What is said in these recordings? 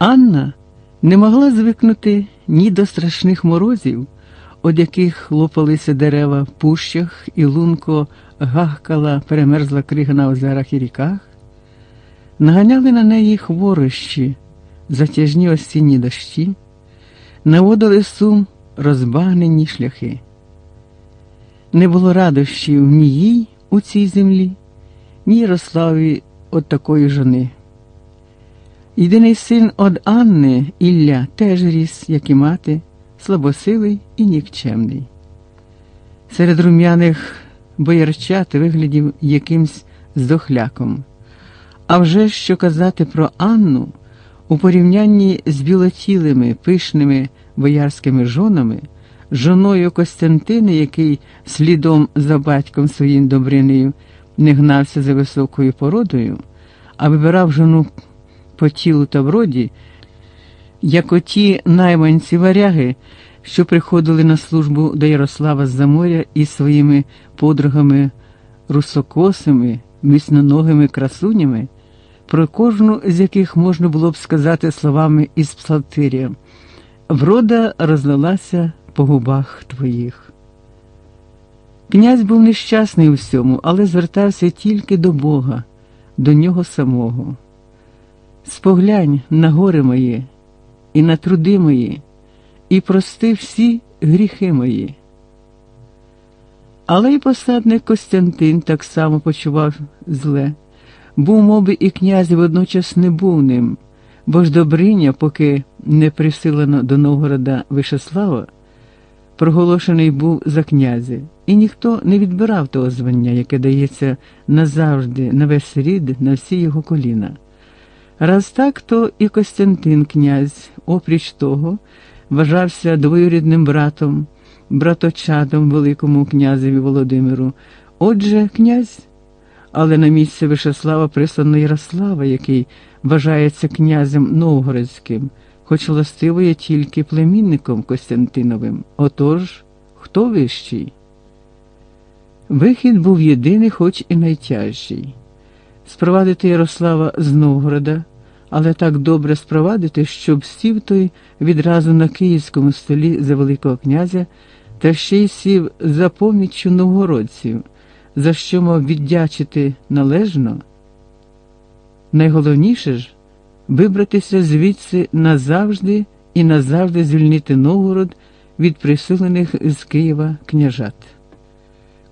Анна не могла звикнути ні до страшних морозів, од яких лопалися дерева в пущах і лунко гахкала, перемерзла крига на озерах і ріках, наганяли на неї хворощі, затяжні осінні дощі, наводили сум розбагнені шляхи. Не було радощів ні їй у цій землі, ні Ярославі от такої жони. Єдиний син од Анни Ілля теж ріс, як і мати, слабосилий і нікчемний. Серед рум'яних боярчат виглядів якимсь здохляком. А вже що казати про Анну у порівнянні з білотілими пишними боярськими жонами, жоною Костянтини, який слідом за батьком своїм Добринею не гнався за високою породою, а вибирав жону по тілу та вроді, як оті найманці варяги, що приходили на службу до Ярослава з-за моря із своїми подругами русокосими, міцноногими красунями, про кожну з яких можна було б сказати словами із псалтиря. Врода розлилася по губах твоїх. Князь був нещасний у всьому, але звертався тільки до Бога, до нього самого. Споглянь на гори мої і на труди мої, і прости всі гріхи мої. Але й посадник Костянтин так само почував зле, був, моби, і князь водночас не був ним, бо ж Добриня, поки не присилено до Новгорода Вишеслава, проголошений був за князя, і ніхто не відбирав того звання, яке дається назавжди, на весь рід, на всі його коліна. Раз так, то і Костянтин князь, опріч того, вважався двоюрідним братом, браточадом Великому князеві Володимиру. Отже, князь, але на місце Вишеслава прислано Ярослава, який вважається князем Новгородським, хоч властиво є тільки племінником Костянтиновим. Отож, хто вищий? Вихід був єдиний, хоч і найтяжчий. Спровадити Ярослава з Новгорода але так добре спровадити, щоб сів той відразу на київському столі за Великого князя та ще й сів за поміччю новгородців, за що мав віддячити належно. Найголовніше ж вибратися звідси назавжди і назавжди звільнити Новгород від присилених з Києва княжат.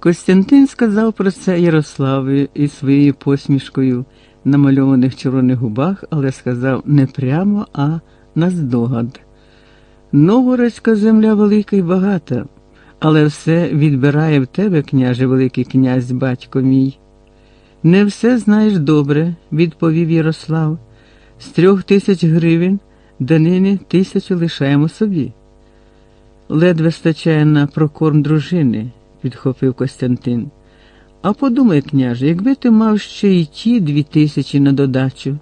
Костянтин сказав про це Ярославі із своєю посмішкою намальованих червоних губах, але сказав не прямо, а наздогад. Новгородська земля велика і багата, але все відбирає в тебе, княже Великий князь, батько мій. Не все знаєш добре, відповів Ярослав. З трьох тисяч гривень данини тисячу лишаємо собі. Ледве стачає на прокорм дружини, підхопив Костянтин. А подумай, княже, якби ти мав ще й ті дві тисячі на додачу,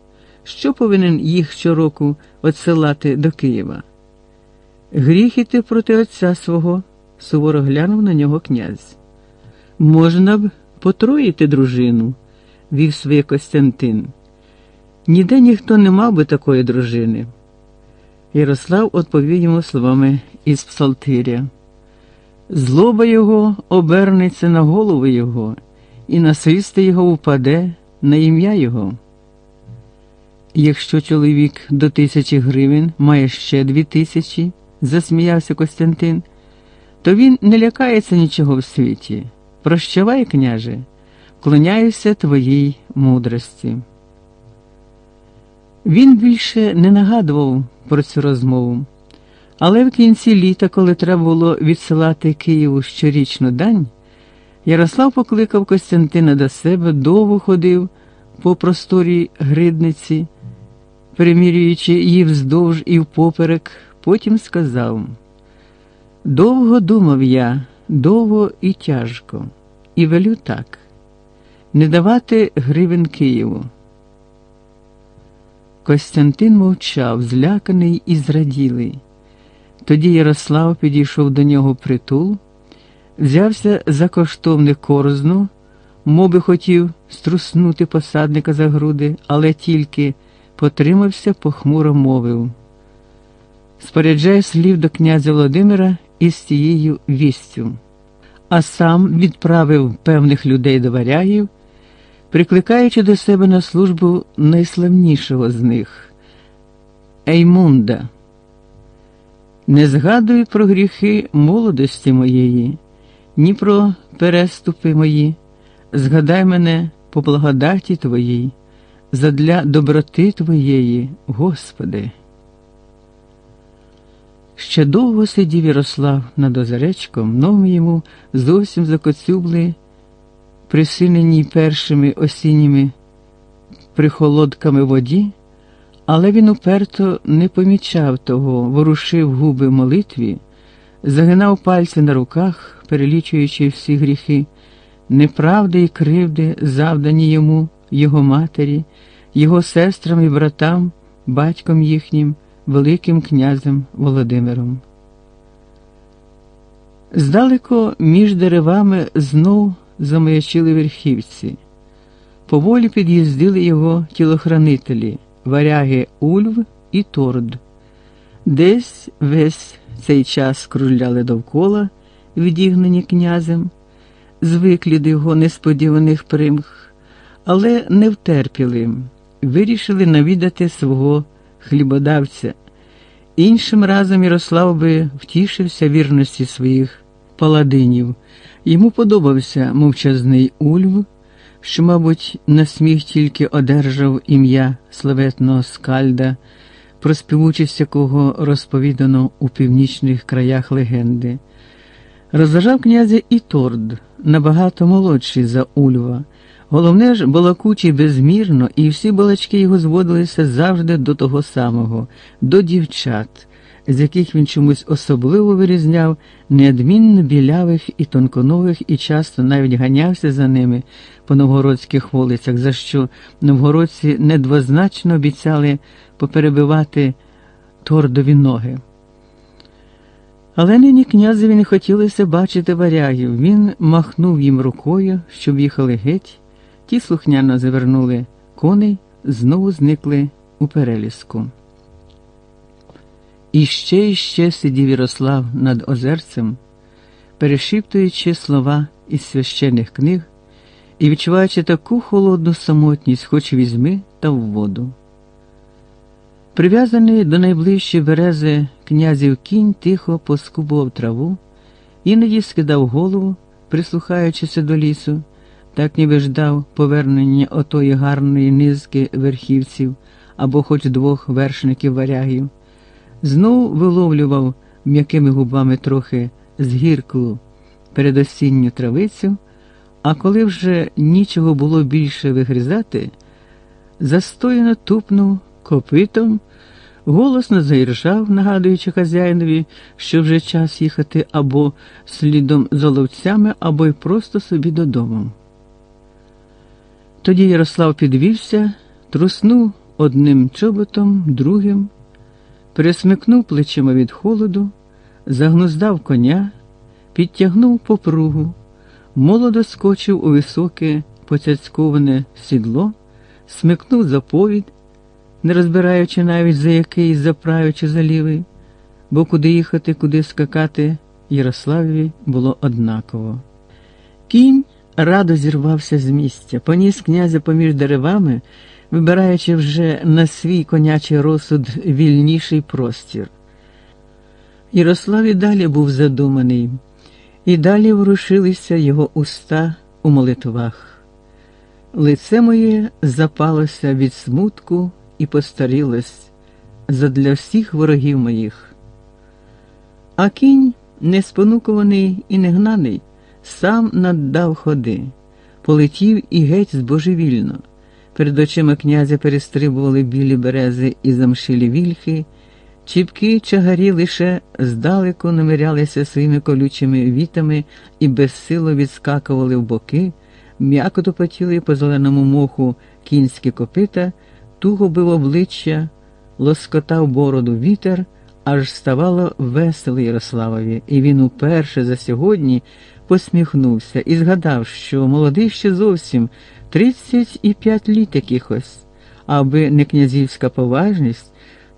що повинен їх щороку отсилати до Києва? Гріх іти проти отця свого, суворо глянув на нього князь. Можна б потроїти дружину, вів своє Костянтин. Ніде ніхто не мав би такої дружини. Ярослав відповів йому словами із Псалтиря. Злоба його обернеться на голову його і насильство його впаде на ім'я його. Якщо чоловік до тисячі гривень має ще дві тисячі, засміявся Костянтин, то він не лякається нічого в світі. Прощавай, княже, клоняюся твоїй мудрості. Він більше не нагадував про цю розмову, але в кінці літа, коли треба було відсилати Києву щорічну дань, Ярослав покликав Костянтина до себе, довго ходив по просторі гридниці, примірюючи її вздовж і впоперек, потім сказав: Довго думав я, довго і тяжко, і велю так не давати гривен Києву. Костянтин мовчав, зляканий і зраділий. Тоді Ярослав підійшов до нього притул взявся за коштовне корзну, моби хотів струснути посадника за груди, але тільки потримався, похмуро мовив. Споряджає слів до князя Володимира із цією вістю, а сам відправив певних людей до варягів, прикликаючи до себе на службу найславнішого з них Еймунда. Не згадуй про гріхи молодості моєї, ні про переступи мої, згадай мене по благодаті Твоїй, задля доброти Твоєї, Господи. Ще довго сидів Ярослав над озеречком, ноги йому зовсім закоцюбли, присиненій першими осінніми прихолодками воді, але він уперто не помічав того, ворушив губи молитві, загинав пальці на руках, перелічуючи всі гріхи, неправди і кривди, завдані йому, його матері, його сестрам і братам, батьком їхнім. Великим князем Володимиром. Здалеко між деревами знов замаячили верхівці. Поволі під'їздили його тілохранителі, варяги Ульв і Торд. Десь весь цей час кружляли довкола, відігнані князем, звиклі до його несподіваних примх, але не втерпіли, вирішили навідати свого хлібодавця. Іншим разом Ярослав би втішився вірності своїх паладинів. Йому подобався мовчазний Ульв, що, мабуть, на сміх тільки одержав ім'я славетного скальда, про співучість якого розповідано у північних краях легенди. Розважав князя і Торд, набагато молодший за Ульва. Головне ж, балакучий безмірно, і всі балачки його зводилися завжди до того самого, до дівчат, з яких він чомусь особливо вирізняв неодмінно білявих і тонконових, і часто навіть ганявся за ними по новгородських вулицях, за що новгородці недвозначно обіцяли поперебивати тордові ноги. Але нині князеві не хотілося бачити варягів. Він махнув їм рукою, щоб їхали геть. Ті слухняно завернули коней, знову зникли у переліску. І ще і сидів Ярослав над озерцем, перешіптуючи слова із священних книг і відчуваючи таку холодну самотність, хоч візьми та в воду. Прив'язаний до найближчої берези князів кінь тихо поскубував траву, іноді скидав голову, прислухаючися до лісу так ніби ждав повернення отої гарної низки верхівців або хоч двох вершників варягів, знов виловлював м'якими губами трохи згірклу передосінню травицю, а коли вже нічого було більше вигризати, застояно тупнув копитом. Голосно заіржав, нагадуючи хазяїнові, що вже час їхати або слідом за ловцями, або й просто собі додому. Тоді Ярослав підвівся, труснув одним чоботом, другим, пересмикнув плечима від холоду, загнуздав коня, підтягнув попругу, молодо скочив у високе, поцяцьковане сідло, смикнув заповідь, не розбираючи навіть за який заправичи за лівий, бо куди їхати, куди скакати, Ярославові було однаково. Кінь радо зірвався з місця, поніс князя поміж деревами, вибираючи вже на свій конячий розсуд вільніший простір. Ярослав і далі був задуманий, і далі ворушилися його уста у молитвах. Лице моє запалося від смутку і постарілось задля всіх ворогів моїх. А кінь, не спонукуваний і не гнаний, сам наддав ходи, полетів і геть збожевільно. Перед очима князя перестрибували білі берези і замшилі вільхи, чіпки чагарі лише здалеку намирялися своїми колючими вітами і безсило відскакували в боки, м'яко топотіли по зеленому моху кінські копита, туго бив обличчя, лоскотав бороду вітер, аж ставало весело Ярославові, і він уперше за сьогодні посміхнувся і згадав, що молодий ще зовсім тридцять і п'ять літ якихось, аби не князівська поважність,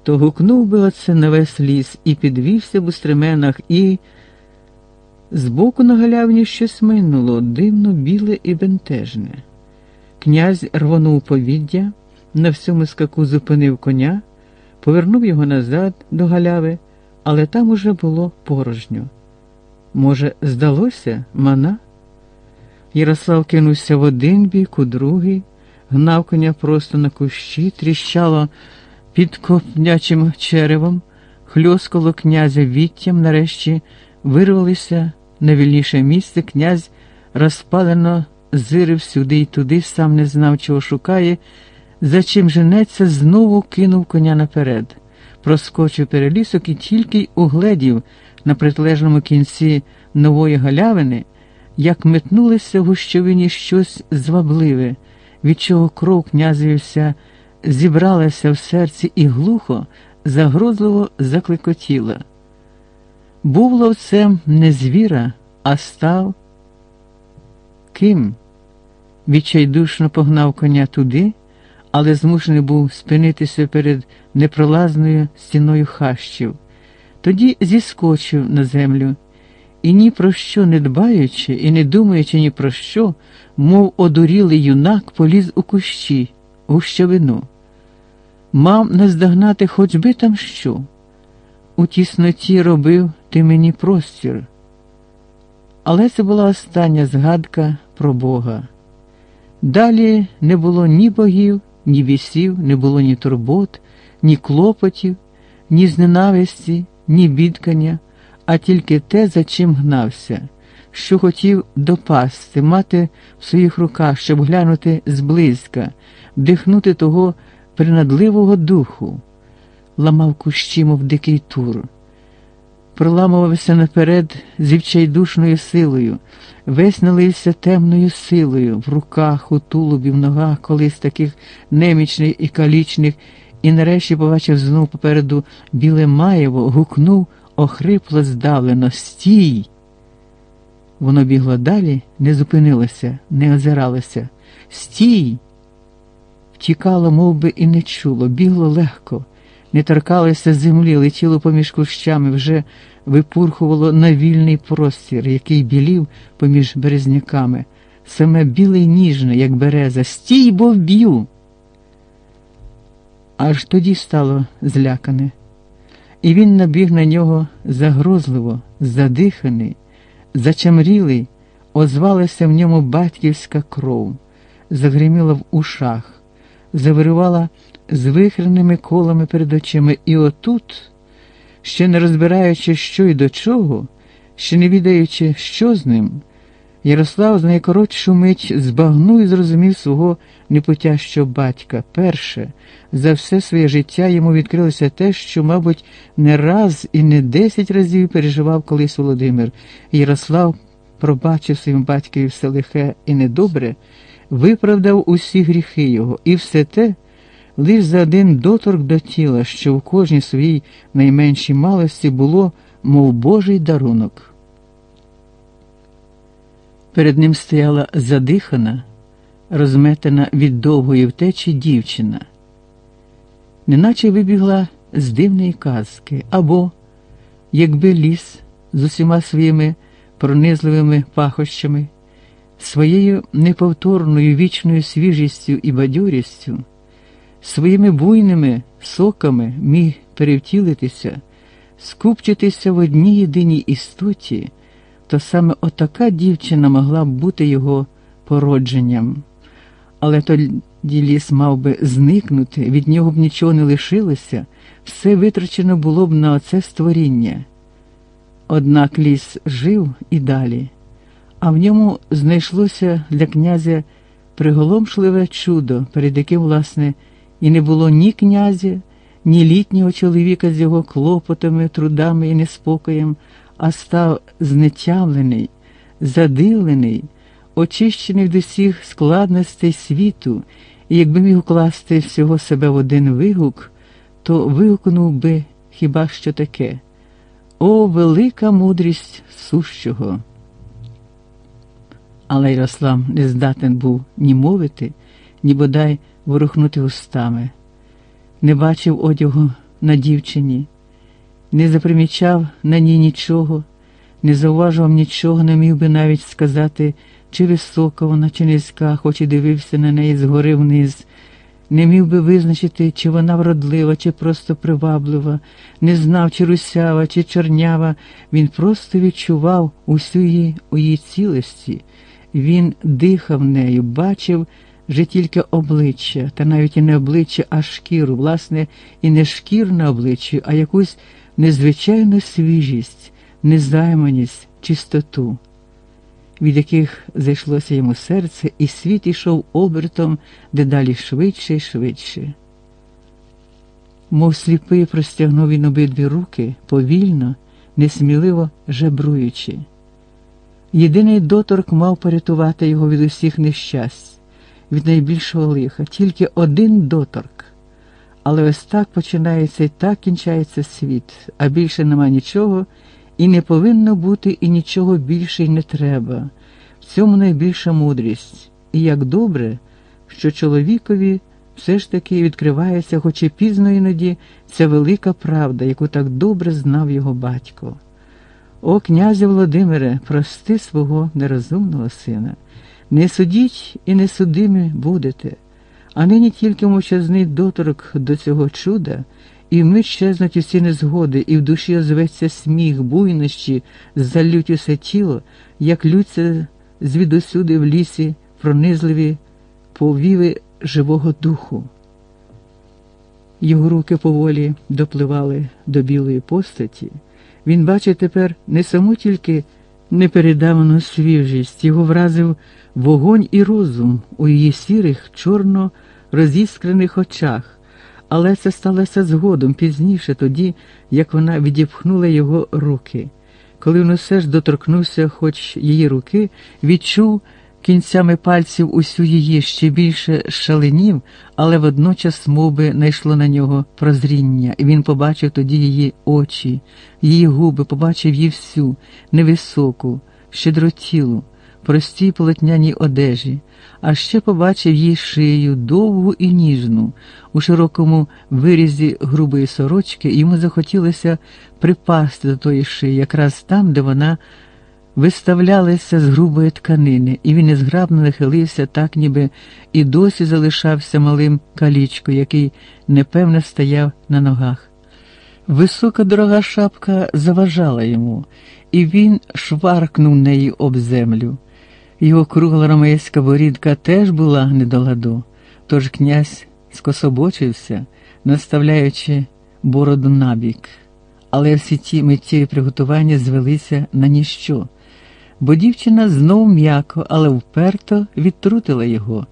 то гукнув би оце на весь ліс і підвівся б у стременах, і збоку на галявні щось минуло, дивно біле і бентежне. Князь рвонув повіддя, на всьому скаку зупинив коня, повернув його назад до галяви, але там уже було порожньо. Може, здалося мана? Ярослав кинувся в один бік, у другий, гнав коня просто на кущі, тріщало під копнячим черевом, хльоскало князя віттям, нарешті вирвалися на вільніше місце, князь розпалено зирив сюди й туди, сам не знав, чого шукає, за чим женеться, знову кинув коня наперед, проскочив перелісок і тільки й угледів на протилежному кінці нової галявини, як метнулося в гущовині щось звабливе, від чого кров князівся, зібралася в серці і глухо, загрозливо закликотіла. Був ловцем не звіра, а став ким? Відчайдушно погнав коня туди, але змушений був спинитися перед непролазною стіною хащів. Тоді зіскочив на землю і ні про що не дбаючи і не думаючи ні про що, мов одурілий юнак поліз у кущі, у щавину. Мав наздогнати хоч би там що. У тісноті робив ти мені простір. Але це була остання згадка про Бога. Далі не було ні богів, ні вісів, не було ні турбот, ні клопотів, ні зненависті, ні бідкання, а тільки те, за чим гнався, що хотів допасти, мати в своїх руках, щоб глянути зблизька, вдихнути того принадливого духу, ламав кущі, мов дикий тур проламувався наперед з відчайдушною силою, весь налився темною силою в руках, у тулубі, в ногах, колись таких немічних і калічних, і нарешті побачив знов попереду біле маєво, гукнув охрипло здавлено Стій! Воно бігло далі, не зупинилося, не озиралося. Стій! Втікало, мов би, і не чуло, бігло легко. Не торкалося землі, летіло поміж кущами, вже випурхувало на вільний простір, який білів поміж березняками, саме біле й ніжне, як береза, стій, бо вб'ю. Аж тоді стало злякане, і він набіг на нього загрозливо, задиханий, зачамрілий, озвалася в ньому батьківська кров, загриміла в ушах, завирувала з вихреними колами перед очима, і отут, ще не розбираючи, що і до чого, ще не відаючи, що з ним, Ярослав з найкоротшу мить збагнув і зрозумів свого непотящого батька. Перше, за все своє життя йому відкрилося те, що, мабуть, не раз і не десять разів переживав колись Володимир. Ярослав пробачив своїм батькові все лихе і недобре, виправдав усі гріхи його, і все те лиш за один доторк до тіла, що в кожній своїй найменшій малості було, мов божий дарунок. Перед ним стояла задихана, розметена від довгої втечі дівчина, неначе вибігла з дивної казки, або, якби ліс з усіма своїми пронизливими пахощами, своєю неповторною вічною свіжістю і бадьорістю своїми буйними соками міг перевтілитися, скупчитися в одній єдиній істоті, то саме отака дівчина могла б бути його породженням. Але тоді ліс мав би зникнути, від нього б нічого не лишилося, все витрачено було б на оце створіння. Однак ліс жив і далі, а в ньому знайшлося для князя приголомшливе чудо, перед яким, власне, і не було ні князя, ні літнього чоловіка з його клопотами, трудами і неспокоєм, а став знетямлений, задивлений, очищений від усіх складностей світу, і якби міг укласти всього себе в один вигук, то вигукнув би хіба що таке О, велика мудрість сущого! Але Ярослав не здатен був ні мовити, ні бодай ворухнути устами, не бачив одягу на дівчині, не запримічав на ній нічого, не зауважував нічого, не міг би навіть сказати, чи висока вона, чи низька, хоч і дивився на неї згори вниз. Не міг би визначити, чи вона вродлива, чи просто приваблива, не знав, чи русява, чи чорнява. Він просто відчував усю її у її цілості. Він дихав нею, бачив вже тільки обличчя, та навіть і не обличчя, а шкіру, власне, і не шкір на обличчі, а якусь незвичайну свіжість, незайманість, чистоту від яких зайшлося йому серце, і світ ішов обертом дедалі швидше і швидше. Мов сліпий простягнув він обидві руки повільно, несміливо жебруючи. Єдиний доторк мав порятувати його від усіх нещасть, від найбільшого лиха, тільки один доторк. Але ось так починається і так кінчається світ, а більше нема нічого. І не повинно бути і нічого більше й не треба. В цьому найбільша мудрість. І як добре, що чоловікові все ж таки відкривається, хоч і пізно іноді, ця велика правда, яку так добре знав його батько. О, князя Володимире, прости свого нерозумного сина, не судіть і не судимі будете, а нині тільки мовчазний доторок до цього чуда. І вмить щезнуть усі незгоди, і в душі озветься сміх, буйнощі, залють усе тіло, як лються звідусюди в лісі пронизливі повіви живого духу. Його руки поволі допливали до білої постаті. Він бачить тепер не саму тільки непередавану свіжість, його вразив вогонь і розум у її сірих, чорно розіскрених очах але це сталося згодом пізніше, тоді, як вона відіпхнула його руки. Коли він усе ж доторкнувся, хоч її руки, відчув кінцями пальців усю її ще більше шаленів, але водночас мов би, найшло на нього прозріння, і він побачив тоді її очі, її губи, побачив її всю, невисоку, щедротілу, простій полотняній одежі. А ще побачив її шию довгу і ніжну, у широкому вирізі грубої сорочки, йому захотілося припасти до тої шиї, якраз там, де вона виставлялася з грубої тканини, і він незграбно нахилився, так ніби і досі залишався малим калічкою, який непевно стояв на ногах. Висока дорога шапка заважала йому, і він шваркнув неї об землю. Його кругла ромейська борідка теж була не до ладу, тож князь скособочився, наставляючи бороду набік. Але всі ті миттєві приготування звелися на ніщо, бо дівчина знов м'яко, але вперто відтрутила його,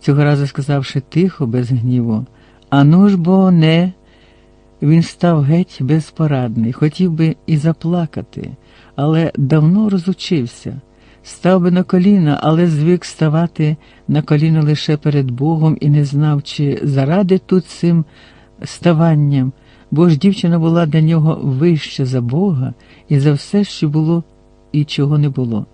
цього разу сказавши тихо, без гніву. Ану ж бо не. Він став геть безпорадний, хотів би і заплакати, але давно розучився. Став би на коліна, але звик ставати на коліна лише перед Богом і не знав, чи заради тут цим ставанням, бо ж дівчина була для нього вища за Бога і за все, що було і чого не було.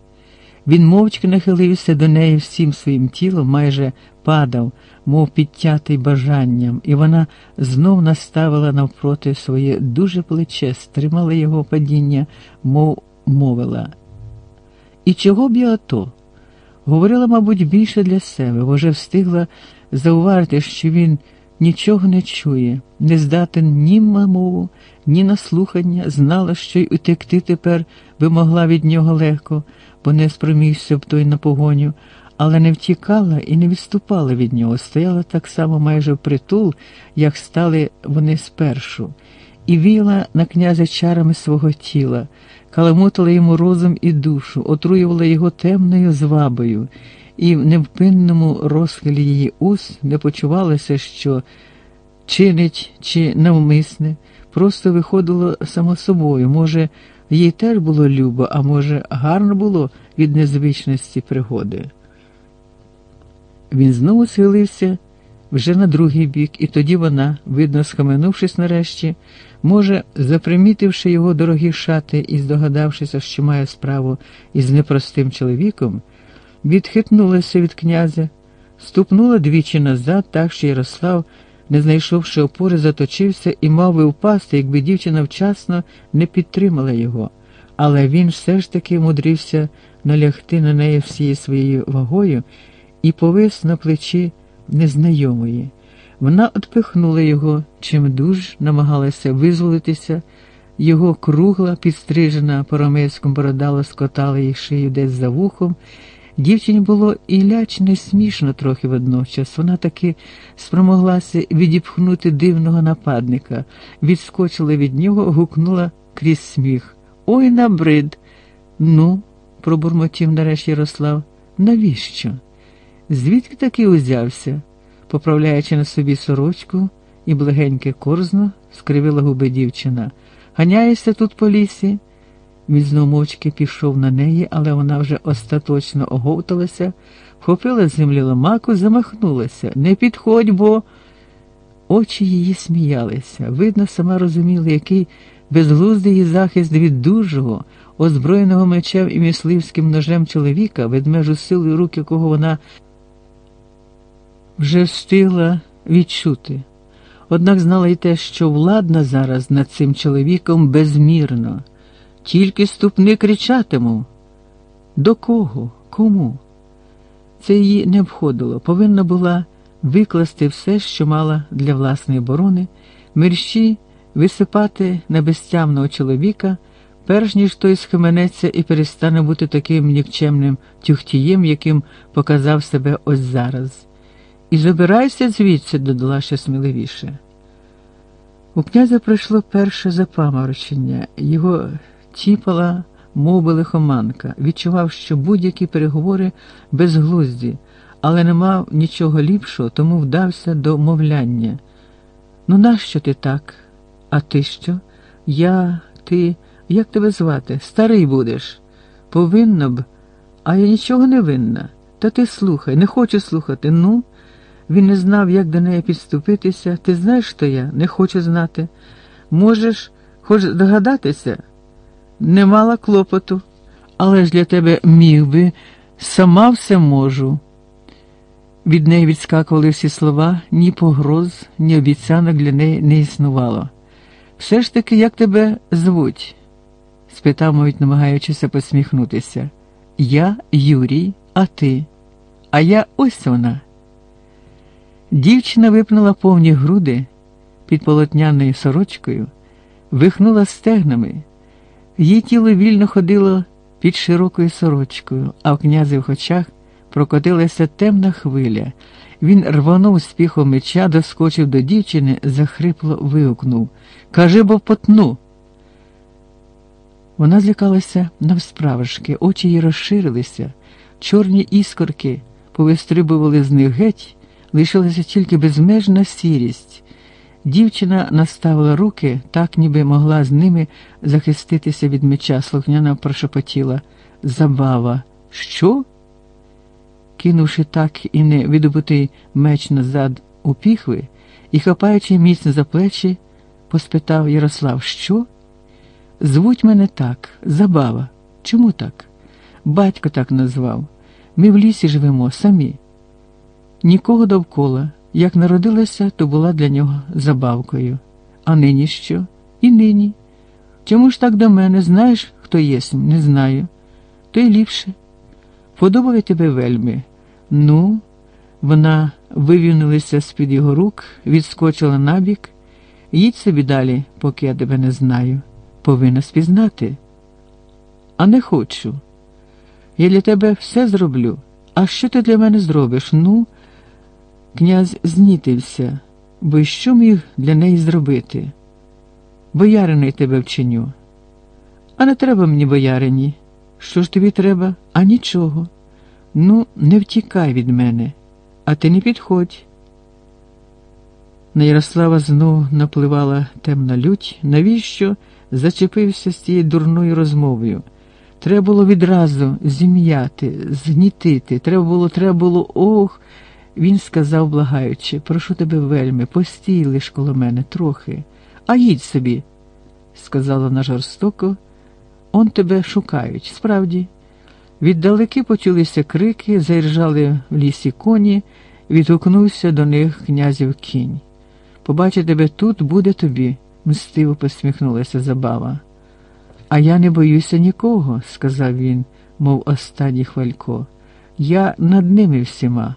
Він мовчки нахилився до неї всім своїм тілом, майже падав, мов підтятий бажанням, і вона знов наставила навпроти своє дуже плече, стримала його падіння, мов мовила. І чого б я ото? Говорила, мабуть, більше для себе, бо вже встигла зауважити, що він нічого не чує, не здатен ні на ні на слухання, знала, що й утекти тепер би могла від нього легко, бо не спромігся б той на погоню, але не втікала і не відступала від нього, стояла так само майже впритул, як стали вони спершу, і віяла на князя чарами свого тіла каламутила йому розум і душу, отруювала його темною звабою, і в невпинному розхилі її уст не почувалося, що чинить чи навмисне, просто виходило само собою. Може, їй теж було любо, а може, гарно було від незвичності пригоди. Він знову схилився вже на другий бік, і тоді вона, видно, схаменувшись нарешті, може, запримітивши його дорогі шати і здогадавшися, що має справу із непростим чоловіком, відхитнулася від князя, ступнула двічі назад, так що Ярослав, не знайшовши опори, заточився і мав би впасти, якби дівчина вчасно не підтримала його. Але він все ж таки мудрився налягти на неї всією своєю вагою і повис на плечі незнайомої. Вона отпихнула його, чим дуж намагалася визволитися. Його кругла, підстрижена по ромейському борода лоскотала їй шию десь за вухом. Дівчині було і лячно, і смішно трохи водночас. Вона таки спромоглася відіпхнути дивного нападника, відскочила від нього, гукнула крізь сміх. Ой, набрид. Ну, пробурмотів нарешті Ярослав, навіщо? Звідки таки узявся? Поправляючи на собі сорочку і благеньке корзно, скривила губи дівчина. Ганяєшся тут по лісі? Він знов пішов на неї, але вона вже остаточно оговталася, вхопила з землі ломаку, замахнулася. Не підходь, бо очі її сміялися. Видно, сама розуміла, який безглуздий її захист від дужого, озброєного мечем і мисливським ножем чоловіка, ведмежу силою рук, якого вона вже встигла відчути. Однак знала й те, що владна зараз над цим чоловіком безмірно. Тільки ступни кричатиму. До кого? Кому? Це її не обходило. Повинна була викласти все, що мала для власної оборони, мерщі висипати на безтямного чоловіка, перш ніж той схаменеться і перестане бути таким нікчемним тюхтієм, яким показав себе ось зараз. І забирайся звідси, додала ще сміливіше. У князя прийшло перше запаморочення. Його тіпала, мов би лихоманка, відчував, що будь-які переговори безглузді, але не мав нічого ліпшого, тому вдався до мовляння. Ну, нащо ти так? А ти що? Я, ти, як тебе звати? Старий будеш? Повинно б, а я нічого не винна. Та ти слухай, не хочу слухати. Ну. Він не знав, як до неї підступитися. Ти знаєш, що я не хочу знати. Можеш, хоч догадатися, не мала клопоту, але ж для тебе міг би, сама все можу. Від неї відскакували всі слова, ні погроз, ні обіцянок для неї не існувало. Все ж таки, як тебе звуть? спитав, мабуть, намагаючися посміхнутися. Я Юрій, а ти? А я ось вона. Дівчина випнула повні груди під полотняною сорочкою, вихнула стегнами, її тіло вільно ходило під широкою сорочкою, а в князевих очах прокотилася темна хвиля. Він рванув з піхом меча, доскочив до дівчини, захрипло вигукнув Кажи, бо потну. Вона злякалася навсправжки, очі її розширилися, чорні іскорки повистрибували з них геть лишилася тільки безмежна сірість. Дівчина наставила руки, так ніби могла з ними захиститися від меча, слухняно прошепотіла. Забава. Що? Кинувши так і не видобутий меч назад у піхви і, хапаючи міцно за плечі, поспитав Ярослав, що? Звуть мене так, забава. Чому так? Батько так назвав. Ми в лісі живемо самі нікого довкола. Як народилася, то була для нього забавкою. А нині що? І нині. Чому ж так до мене? Знаєш, хто єсмь? Не знаю. То й ліпше. Подобає тебе вельми. Ну, вона вивільнилася з-під його рук, відскочила набік. Їдь собі далі, поки я тебе не знаю. Повинна спізнати. А не хочу. Я для тебе все зроблю. А що ти для мене зробиш? Ну, Князь знітився, бо що міг для неї зробити? Бояриний тебе вчиню. А не треба мені, боярині. Що ж тобі треба? А нічого. Ну, не втікай від мене, а ти не підходь. На Ярослава знов напливала темна лють, навіщо зачепився з цією дурною розмовою. Треба було відразу зім'яти, згнітити, треба було, треба було, ох. Він сказав, благаючи, прошу тебе вельми, постій лиш коло мене трохи, а їдь собі, сказала вона жорстоко, он тебе шукають. Справді, віддалеки почулися крики, заіржали в лісі коні, відгукнувся до них князів кінь. Побачити тебе тут буде тобі, мстиво посміхнулася забава. А я не боюся нікого, сказав він, мов останній хвалько. Я над ними всіма,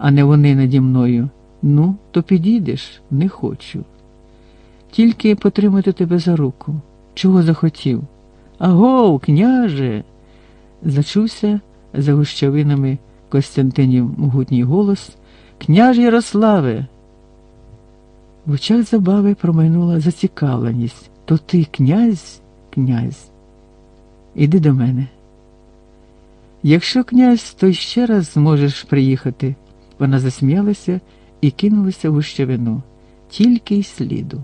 а не вони наді мною. Ну, то підійдеш, не хочу. Тільки потримати тебе за руку. Чого захотів? Агов, княже. Зачувся за гущавинами Костянтинів могутній голос. Княж Ярославе. В очах забави промайнула зацікавленість. То ти князь, князь, іди до мене. Якщо князь, то ще раз зможеш приїхати. Вона засміялася і кинулася в ущавину, тільки й сліду.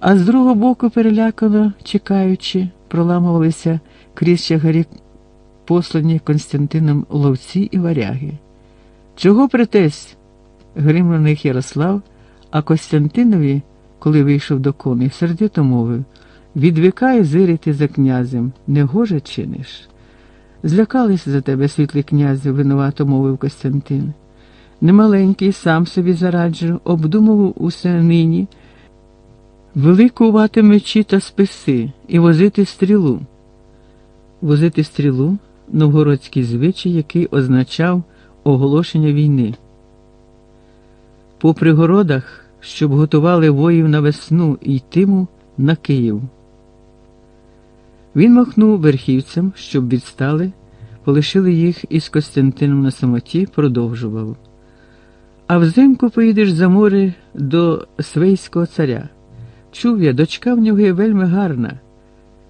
А з другого боку, перелякано, чекаючи, проламувалися крізь чагарі послані Константином ловці і варяги. Чого притесь? гримнув них Ярослав, а Костянтинові, коли вийшов до коней, сердито мовив відвікай зирити за князем, негоже чиниш. Злякалися за тебе, світлий князю, винувато мовив Костянтин. Немаленький, сам собі зараджу, обдумував усе нині, великувати мечі та списи і возити стрілу. Возити стрілу новгородський звичай, який означав оголошення війни. По пригородах, щоб готували воїв на весну і йтиму на Київ. Він махнув верхівцям, щоб відстали, полишили їх із Костянтином на самоті, продовжував. А взимку поїдеш за море до свейського царя. Чув я, дочка в нього є вельми гарна.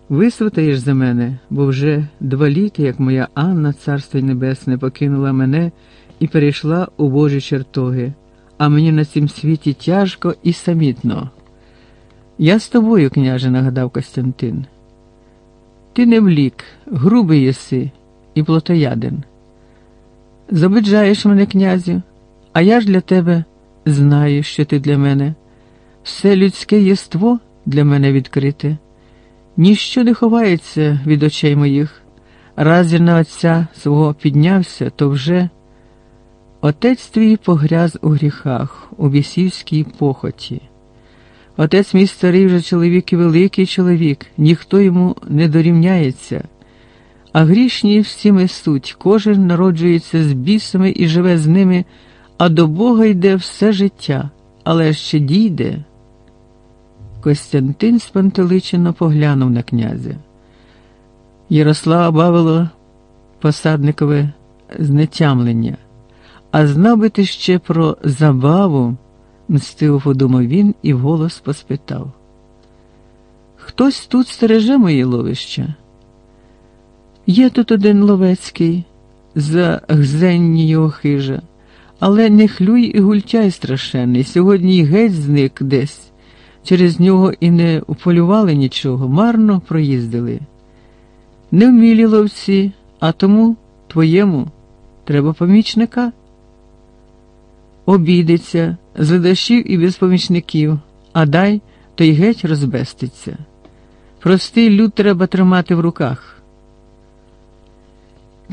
Висватаєш за мене, бо вже два літа, як моя Анна, царство небесне, покинула мене і перейшла у Божі чертоги, а мені на цім світі тяжко і самітно. Я з тобою, княже, нагадав Костянтин. Ти не влік, грубий єси і плотояден. Забиджаєш мене, князю, а я ж для тебе знаю, що ти для мене. Все людське єство для мене відкрите. Ніщо не ховається від очей моїх. Раз на отця свого піднявся, то вже отець твій погряз у гріхах, у бісівській похоті. Отець мій старий вже чоловік і великий чоловік, ніхто йому не дорівняється. А грішні всі ми суть, кожен народжується з бісами і живе з ними, а до Бога йде все життя, але ще дійде. Костянтин спантеличено поглянув на князя. Ярослава бавило посадникове знетямлення, а знав би ти ще про забаву, мстиво подумав він і вголос поспитав. Хтось тут стереже мої ловища? Є тут один ловецький, за гзенні його хижа, але не хлюй і гультяй страшенний, сьогодні й геть зник десь. Через нього і не уполювали нічого, марно проїздили. Не вмілі ловці, а тому твоєму треба помічника. Обійдеться, з ледашів і без помічників, а дай, то й геть розбеститься. Простий люд треба тримати в руках.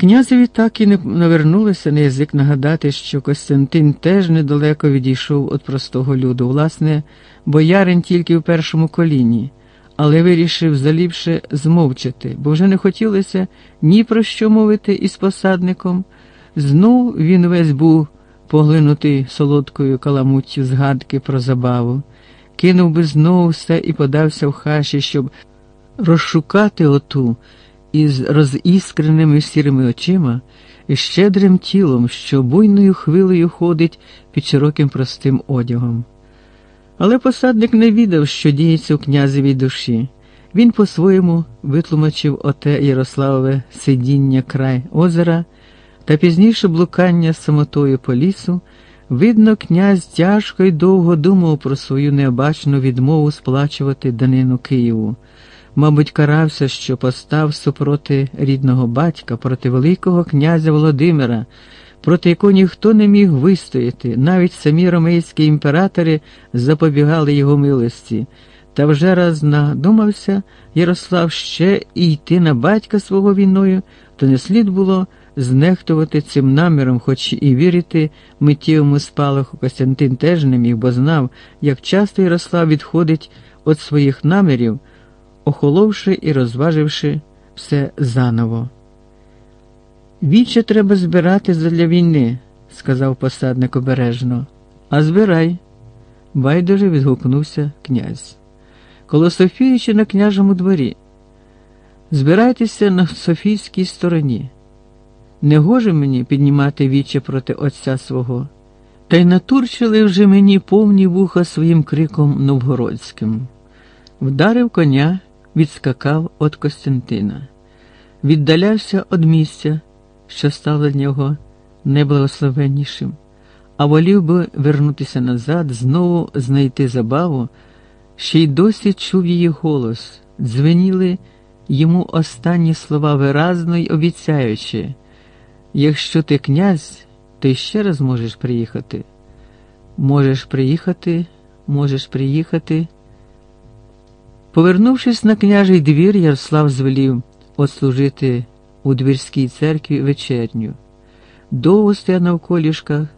Князеві так і не навернулося на язик нагадати, що Костянтин теж недалеко відійшов від простого люду. Власне, боярин тільки в першому коліні, але вирішив заліпше змовчати, бо вже не хотілося ні про що мовити із посадником. Знов він весь був поглинутий солодкою каламуттю згадки про забаву, кинув би знову все і подався в хаші, щоб розшукати оту із розіскреними сірими очима і щедрим тілом, що буйною хвилею ходить під широким простим одягом. Але посадник не відав, що діється у князевій душі. Він по-своєму витлумачив оте Ярославове сидіння край озера та пізніше блукання самотою по лісу. Видно, князь тяжко й довго думав про свою необачну відмову сплачувати данину Києву мабуть, карався, що постав супроти рідного батька, проти Великого князя Володимира, проти якого ніхто не міг вистояти, навіть самі ромейські імператори запобігали його милості. Та вже раз надумався Ярослав ще і йти на батька свого війною, то не слід було знехтувати цим наміром, хоч і вірити миттєвому спалаху Костянтин теж не міг, бо знав, як часто Ярослав відходить від своїх намірів, охоловши і розваживши все заново. Віче треба збирати задля війни, сказав посадник обережно. А збирай, байдуже відгукнувся князь. Коло Софії чи на княжому дворі. Збирайтеся на Софійській стороні. Не гоже мені піднімати віче проти отця свого, та й натурчили вже мені повні вуха своїм криком новгородським. Вдарив коня, відскакав від Костянтина, віддалявся від місця, що стало для нього найблагословеннішим, а волів би вернутися назад, знову знайти забаву, ще й досі чув її голос, дзвеніли йому останні слова виразно й обіцяючи. Якщо ти князь, ти ще раз можеш приїхати. Можеш приїхати, можеш приїхати. Повернувшись на княжий двір, Ярослав звелів отслужити у двірській церкві вечерню. Довго стояв навколішках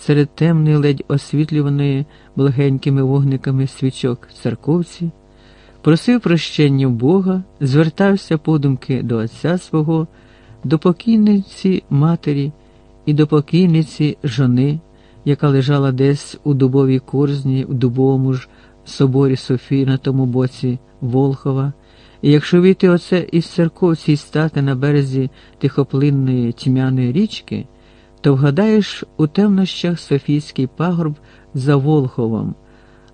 серед темної ледь освітлюваної благенькими вогниками свічок церковці, просив прощення Бога, звертався подумки до отця свого до покійниці матері і до покійниці жони, яка лежала десь у дубовій корзні, у дубовому ж соборі Софії на тому боці Волхова. І якщо вийти оце із церковці і стати на березі тихоплинної тьмяної річки, то вгадаєш у темнощах Софійський пагорб за Волховом,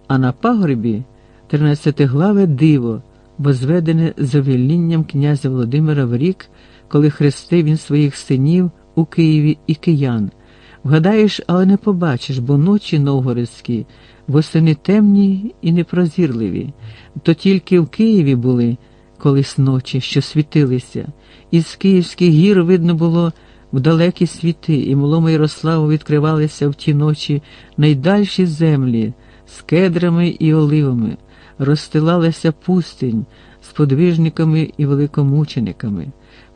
а на пагорбі тринадцятиглаве диво, возведене за велінням князя Володимира в рік коли хрестив він своїх синів у Києві і киян. Вгадаєш, але не побачиш, бо ночі новгородські, восени темні і непрозірливі, то тільки в Києві були колись ночі, що світилися, із Київських гір видно було в далекі світи, і малому Ярославу відкривалися в ті ночі найдальші землі з кедрами і оливами, розстилалася пустинь з подвижниками і великомучениками.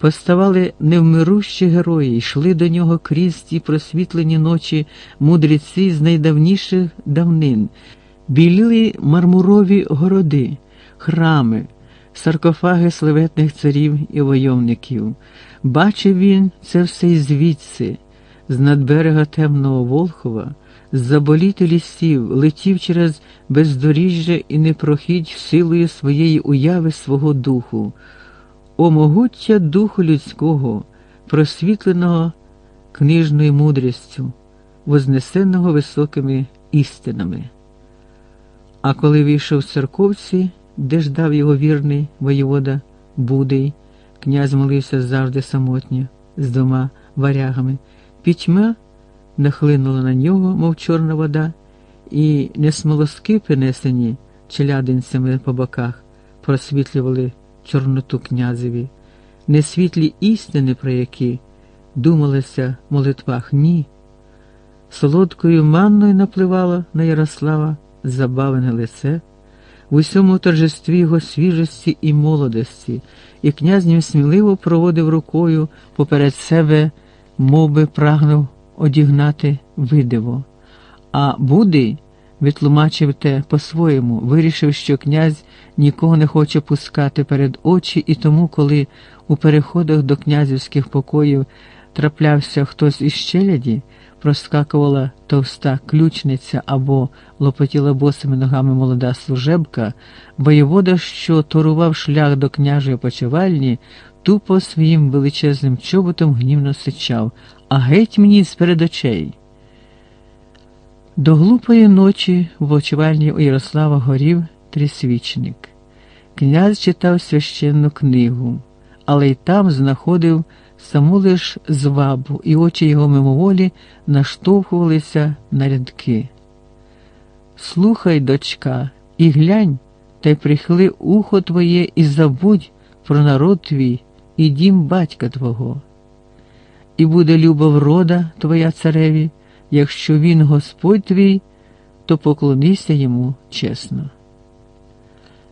Поставали невмирущі герої, йшли до нього крізь ті просвітлені ночі мудреці з найдавніших давнин, біліли мармурові городи, храми, саркофаги славетних царів і войовників. Бачив він це все й звідси, з надберега темного Волхова, з заболіти лісів, летів через бездоріжжя і непрохідь силою своєї уяви свого духу. О могуття духу людського, просвітленого книжною мудрістю, вознесеного високими істинами. А коли війшов з церковці, де ждав його вірний воєвода Будий, князь молився завжди самотньо, з двома варягами, пітьма нахлинула на нього, мов чорна вода, і несмолоски, принесені челядинцями по боках, просвітлювали Чорноту князеві, не світлі істини, про які думалося в молитвах ні. Солодкою манною напливало на Ярослава забавене лице, в усьому торжестві його свіжості і молодості, і князь ним сміливо проводив рукою поперед себе, мов би прагнув одігнати видиво. А Будий Витлумачив те по-своєму, вирішив, що князь нікого не хоче пускати перед очі, і тому, коли у переходах до князівських покоїв траплявся хтось із челяді, проскакувала товста ключниця або лопотіла босими ногами молода служебка, воєвода, що торував шлях до княжої почивальні, тупо своїм величезним чоботом гнівно сичав, а геть мені з перед очей. До глупої ночі в очувальні у Ярослава горів трисвічник. Князь читав священну книгу, але й там знаходив саму лиш звабу, і очі його мимоволі наштовхувалися на рядки. Слухай, дочка, і глянь, та й прихли ухо твоє і забудь про народ твій і дім батька твого. І буде люба врода твоя цареві. Якщо він Господь твій, то поклонися йому чесно.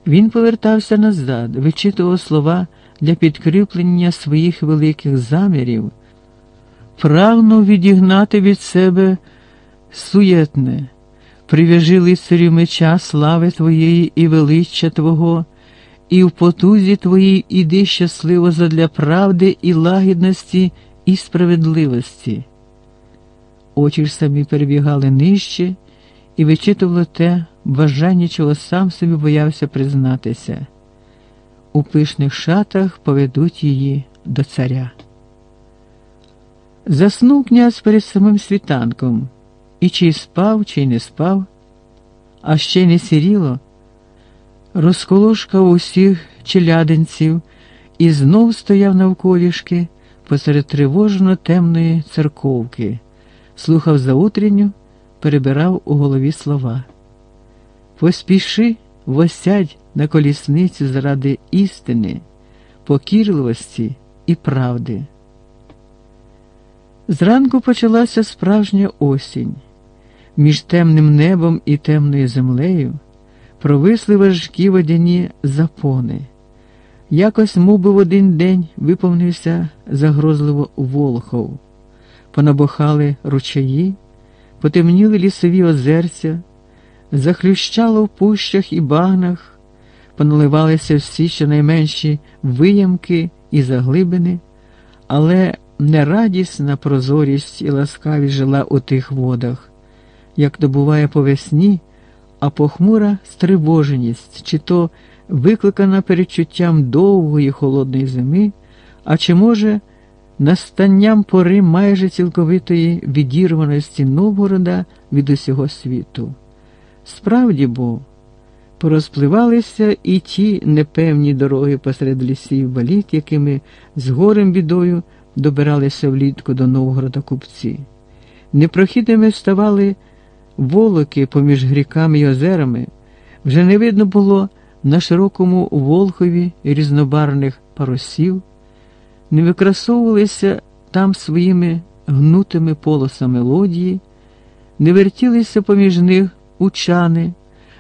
Він повертався назад, вичитував слова для підкріплення своїх великих замірів, прагнув відігнати від себе суєтне, прив'яжи лицарю меча слави Твоєї і величчя Твого, і в потузі Твоїй іди щасливо задля правди і лагідності і справедливості. Очі ж самі перебігали нижче і вичитувало те бажання, чого сам собі боявся признатися. У пишних шатах поведуть її до царя. Заснув князь перед самим світанком, і чи спав, чи не спав, а ще не сіріло, розколошкав усіх челядинців і знов стояв навколішки посеред тривожно темної церковки, слухав заутренню, перебирав у голові слова. Поспіши, восядь на колісницю заради істини, покірливості і правди. Зранку почалася справжня осінь. Між темним небом і темною землею провисли важкі водяні запони. Якось, мов би, в один день виповнився загрозливо Волхов. Понабухали ручаї, потемніли лісові озерця, захлющало в пущах і багнах, поналивалися всі щонайменші виямки і заглибини, але нерадісна прозорість і ласкавість жила у тих водах, як то буває по весні, а похмура стривоженість, чи то викликана перечуттям довгої холодної зими, а чи, може, настанням пори майже цілковитої відірваності Новгорода від усього світу. Справді бо, порозпливалися і ті непевні дороги посеред лісів баліт, якими з горем бідою добиралися влітку до Новгорода купці. Непрохідними ставали волоки поміж гріками й озерами, вже не видно було на широкому волхові різнобарних парусів, не викрасовувалися там своїми гнутими полосами лодії, не вертілися поміж них учани,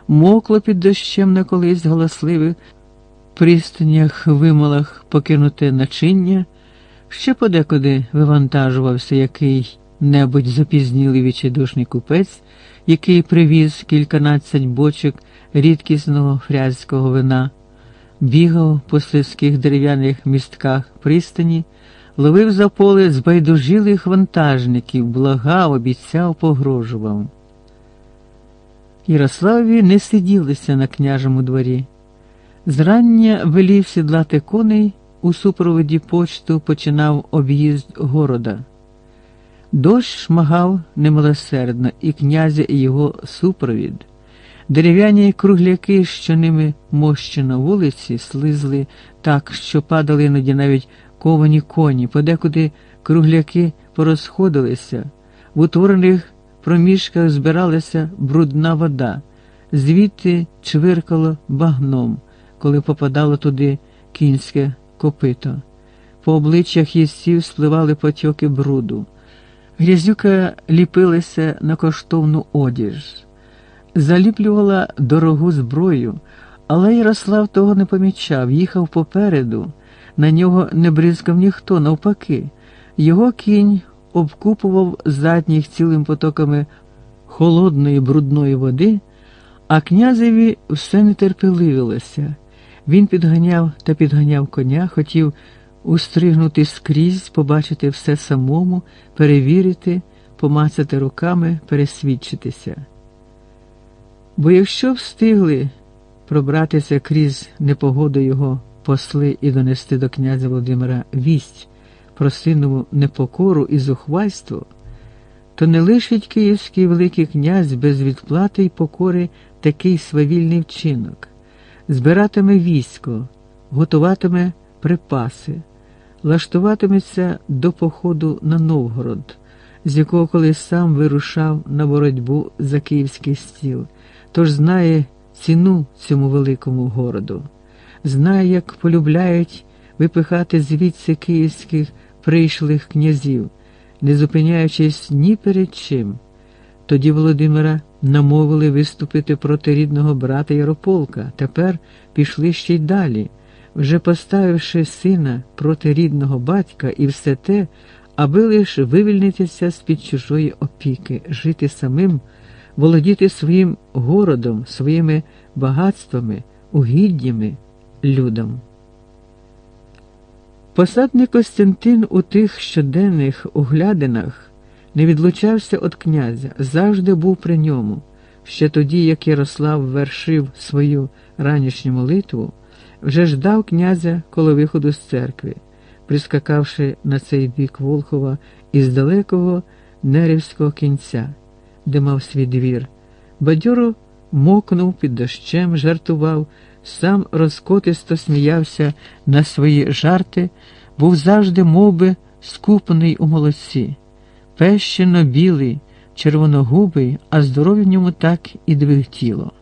мокло під дощем на колись галасливих пристанях, вимолах покинуте начиння, ще подекуди вивантажувався який небудь запізнілий відчайдушний купець, який привіз кільканадцять бочок рідкісного фрязького вина, бігав по слизьких дерев'яних містках пристані, ловив за поле збайдужилих вантажників, благав, обіцяв, погрожував. Ярославі не сиділися на княжому дворі. Зрання велів сідлати коней, у супроводі почту починав об'їзд города. Дощ шмагав немилосердно і князя і його супровід. Дерев'яні кругляки, що ними мощено вулиці, слизли так, що падали іноді навіть ковані коні, подекуди кругляки порозходилися, в утворених проміжках збиралася брудна вода, звідти чвиркало багном, коли попадало туди кінське копито. По обличчях їстів спливали потьоки бруду. Грязюка ліпилася на коштовну одіж, заліплювала дорогу зброю, але Ярослав того не помічав, їхав попереду, на нього не бризкав ніхто, навпаки, його кінь обкупував задніх цілим потоками холодної брудної води, а князеві все нетерпеливилося. Він підганяв та підганяв коня, хотів устригнути скрізь, побачити все самому, перевірити, помацати руками, пересвідчитися. Бо якщо встигли пробратися крізь непогоду його посли і донести до князя Володимира вість про синову непокору і зухвальство, то не лишить київський Великий князь без відплати й покори такий свавільний вчинок, збиратиме військо, готуватиме припаси лаштуватиметься до походу на Новгород, з якого колись сам вирушав на боротьбу за київський стіл, тож знає ціну цьому великому городу, знає, як полюбляють випихати звідси київських прийшлих князів, не зупиняючись ні перед чим. Тоді Володимира намовили виступити проти рідного брата Ярополка, тепер пішли ще й далі. Вже поставивши сина проти рідного батька і все те, аби лише вивільнитися з-під чужої опіки, жити самим, володіти своїм городом, своїми багатствами, угіддями, людом. Посадник Костянтин у тих щоденних оглядинах не відлучався від князя, завжди був при ньому. Ще тоді, як Ярослав вершив свою ранішню молитву, вже ждав князя коло виходу з церкви, прискакавши на цей бік Волхова із далекого Нерівського кінця, де мав свій двір. Бадьоро мокнув під дощем, жартував, сам розкотисто сміявся на свої жарти, був завжди мов би, скупаний у молодці, пещено білий, червоногубий, а здоров'я в ньому так і двигтіло.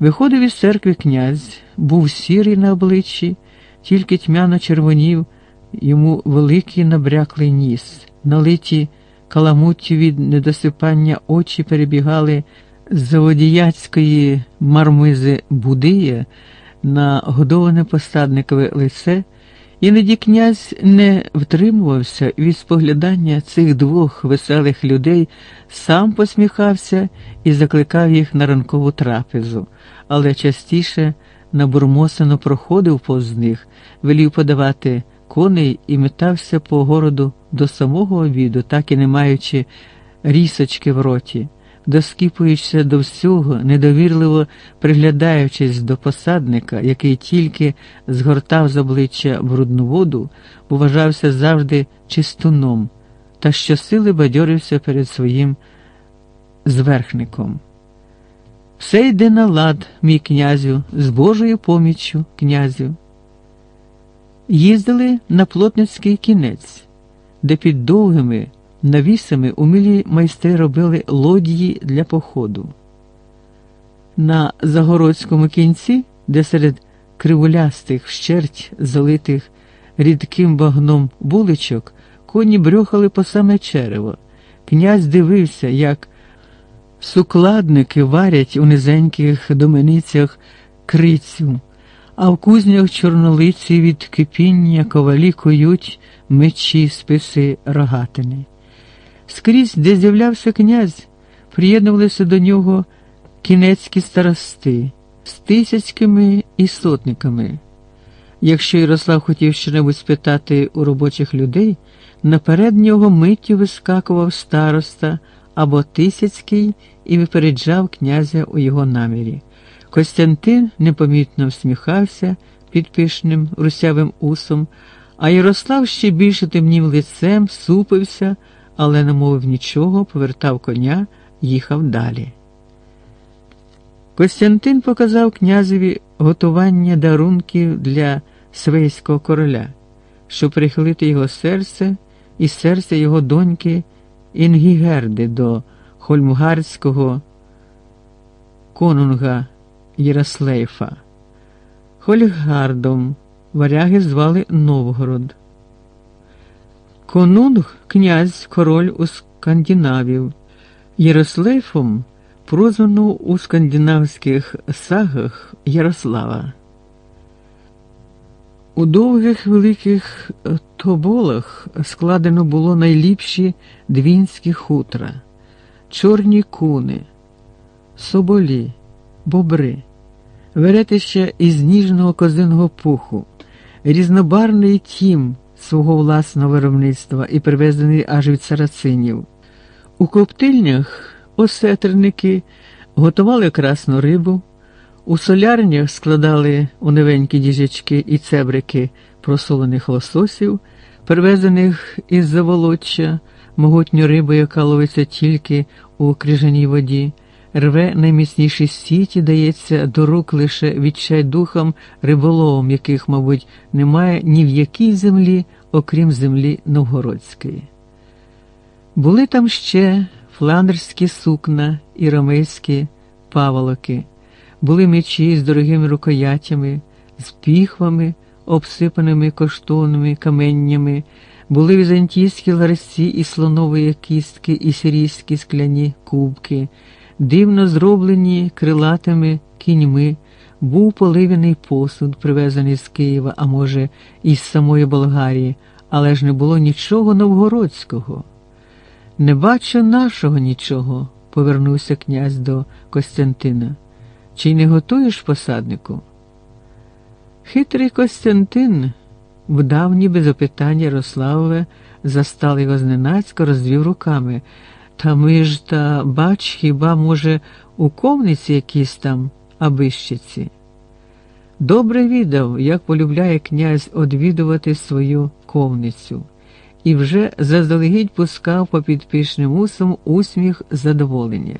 Виходив із церкви князь, був сірий на обличчі, тільки тьмяно червонів йому великий набряклий ніс, налиті каламуттю від недосипання очі перебігали з заводіяцької мармизи Будия на годоване посадникове лице. Іноді князь не втримувався від споглядання цих двох веселих людей, сам посміхався і закликав їх на ранкову трапезу, але частіше набурмосено проходив повз них, велів подавати коней і метався по городу до самого обіду, так і не маючи рісочки в роті доскіпуючися до всього, недовірливо приглядаючись до посадника, який тільки згортав з обличчя брудну воду, вважався завжди чистуном та щосили бадьорився перед своїм зверхником. Все йде на лад, мій князю, з Божою поміччю, князю. Їздили на плотницький кінець, де під довгими навісами умілі майстри робили лодії для походу. На загородському кінці, де серед кривулястих щерть, залитих рідким багном буличок, коні брюхали по саме черево. Князь дивився, як сукладники варять у низеньких доменицях крицю, а в кузнях чорнолиці від кипіння ковалі кують мечі списи рогатини. Скрізь, де з'являвся князь, приєднувалися до нього кінецькі старости з тисячками і сотниками. Якщо Ярослав хотів щонебудь спитати у робочих людей, наперед нього миттю вискакував староста або Тисяцький і випереджав князя у його намірі. Костянтин непомітно всміхався під пишним русявим усом, а Ярослав ще більше темнім лицем супився але не мовив нічого, повертав коня, їхав далі. Костянтин показав князеві готування дарунків для свейського короля, щоб прихилити його серце і серце його доньки Інгігерди до хольмгарського конунга Єраслейфа. Хольгардом варяги звали Новгород. Конунг князь король у скандинавів, Єрослейфом прозвано у скандинавських сагах Ярослава. У довгих великих тоболах складено було найліпші двінські хутра, чорні куни, соболі, бобри, веретища із ніжного козиного пуху, різнобарний тім свого власного виробництва і привезений аж від сарацинів. У коптильнях осетрники готували красну рибу, у солярнях складали у невенькі діжечки і цебрики просолених лососів, привезених із заволоччя, могутню рибу, яка ловиться тільки у крижаній воді рве найміцніші сіті, дається до рук лише відчайдухам риболовом, яких, мабуть, немає ні в якій землі, окрім землі Новгородської. Були там ще фландерські сукна і ромейські паволоки, були мечі з дорогими рукоятями, з піхвами, обсипаними коштовними каменнями, були візантійські ларці і слонової кістки, і сирійські скляні кубки дивно зроблені крилатими кіньми, був поливаний посуд, привезений з Києва, а може, із самої Болгарії, але ж не було нічого новгородського. Не бачу нашого нічого, повернувся князь до Костянтина. Чи не готуєш посаднику? Хитрий Костянтин, вдав ніби запитання Ярославове, застали його зненацька, розвів руками. Та ми ж та бач, хіба, може, у ковниці якісь там абищиці? Добре віддав, як полюбляє князь одвідувати свою ковницю, і вже заздалегідь пускав по підпишним усам усміх задоволення.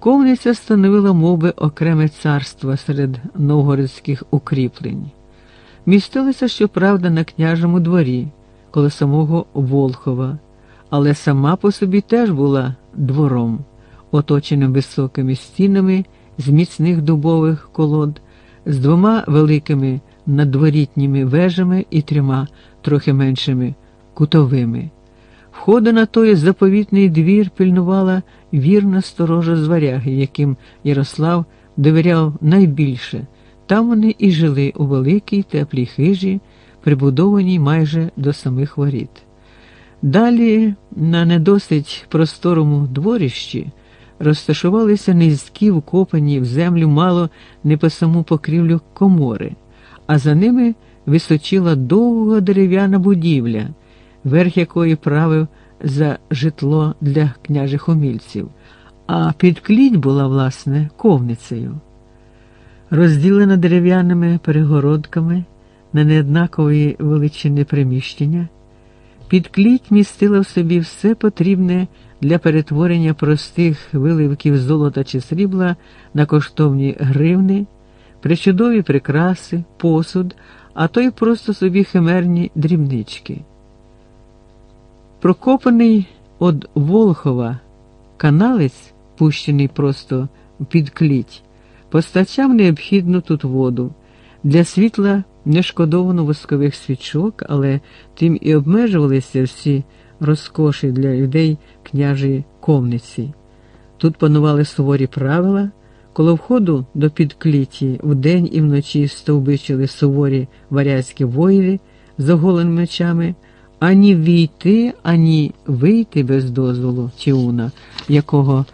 Ковниця становила мови окреме царство серед новгородських укріплень. Містилася, щоправда, на княжому дворі, коло самого Волхова, але сама по собі теж була двором, оточеним високими стінами з міцних дубових колод, з двома великими надворітніми вежами і трьома трохи меншими кутовими. Входу на той заповітний двір пильнувала вірна сторожа з варяги, яким Ярослав довіряв найбільше. Там вони і жили у великій теплій хижі, прибудованій майже до самих воріт. Далі, на недосить просторому дворищі, розташувалися низькі вкопані в землю мало не по саму покрівлю комори, а за ними височила довга дерев'яна будівля верх якої правив за житло для княжих умільців, а підкліть була, власне, ковницею. Розділена дерев'яними перегородками на неоднакової величини приміщення, підкліть містила в собі все потрібне для перетворення простих виливків золота чи срібла на коштовні гривни, причудові прикраси, посуд, а то й просто собі химерні дрібнички. Прокопаний од Волхова каналець, пущений просто під кліть, постачав необхідну тут воду. Для світла не шкодовано воскових свічок, але тим і обмежувалися всі розкоші для людей княжої комниці. Тут панували суворі правила, коло входу до підкліті вдень і вночі стовбичили суворі варязькі воїни з оголеними мечами ані війти, ані вийти без дозволу Тіуна, якого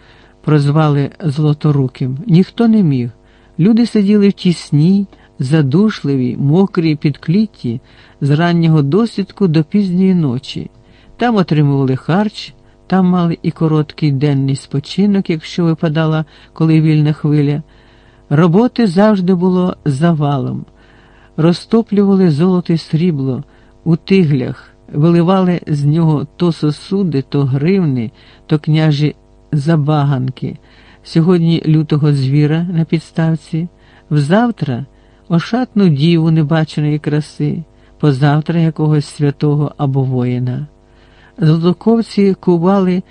прозвали Золоторуким, ніхто не міг. Люди сиділи в тісній, задушливій, мокрій підклітті з раннього досвідку до пізньої ночі. Там отримували харч, там мали і короткий денний спочинок, якщо випадала коли вільна хвиля. Роботи завжди було завалом, розтоплювали золото й срібло у тиглях виливали з нього то сосуди, то гривни, то княжі забаганки, сьогодні лютого звіра на підставці, взавтра ошатну діву небаченої краси, позавтра якогось святого або воїна. Золоковці кували